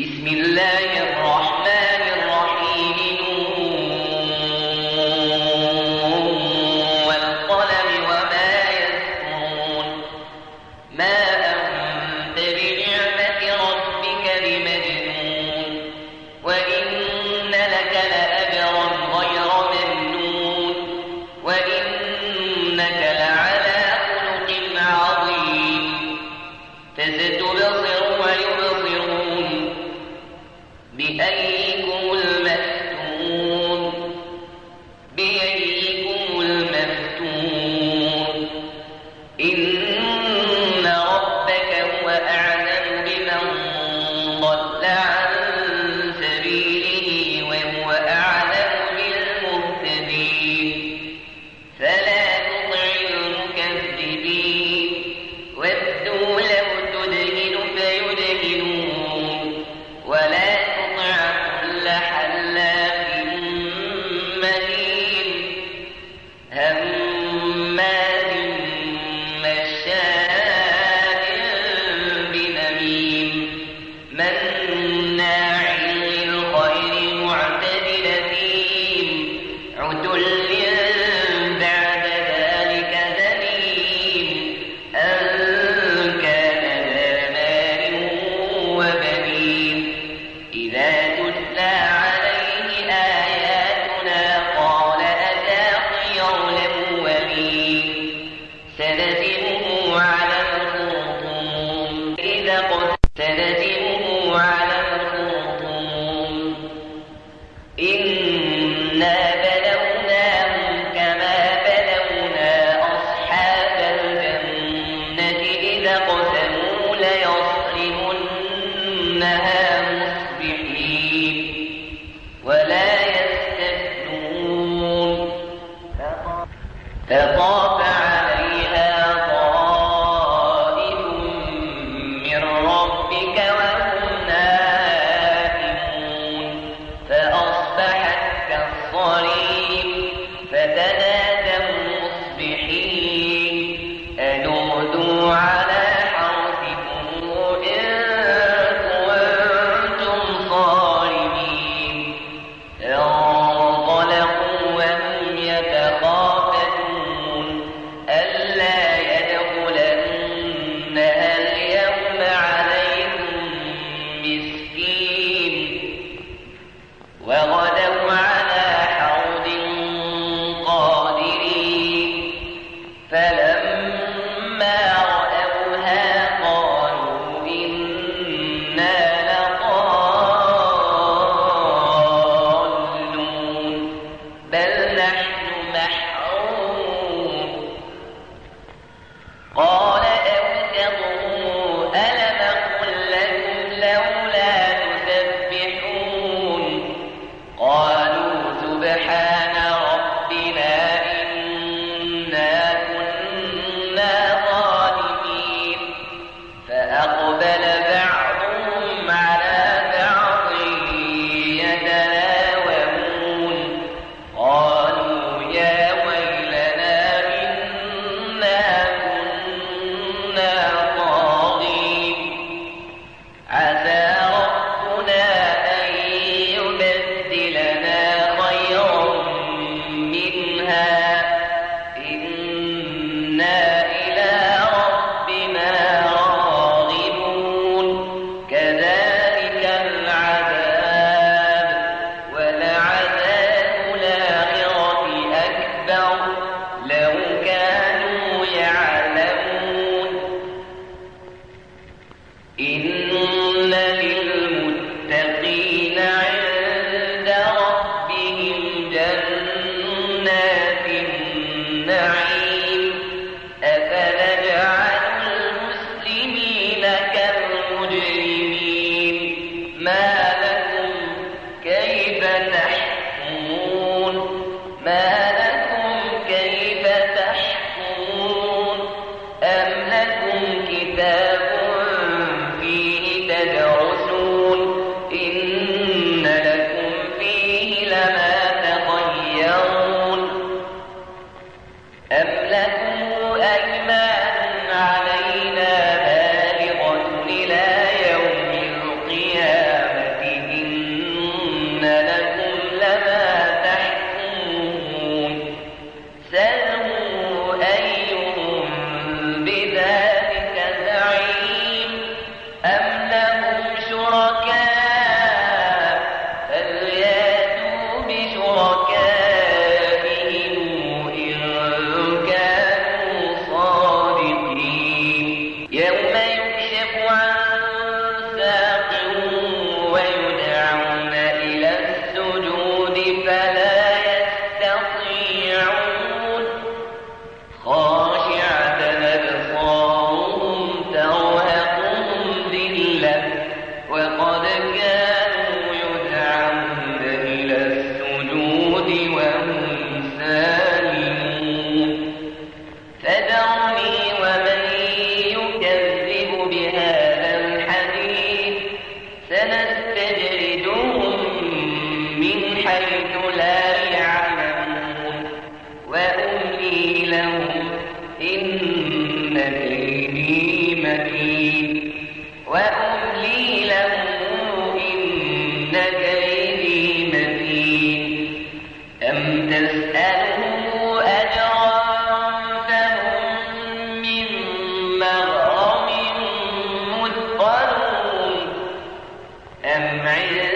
بسم الله بأيكم وغدوا حيث لا يعلمون. وأملي لهم إن كيدي متين وأملي لهم إن كيدي متين أم تسألهم أجرا فهم من مغرم مثقلون. أم عندهم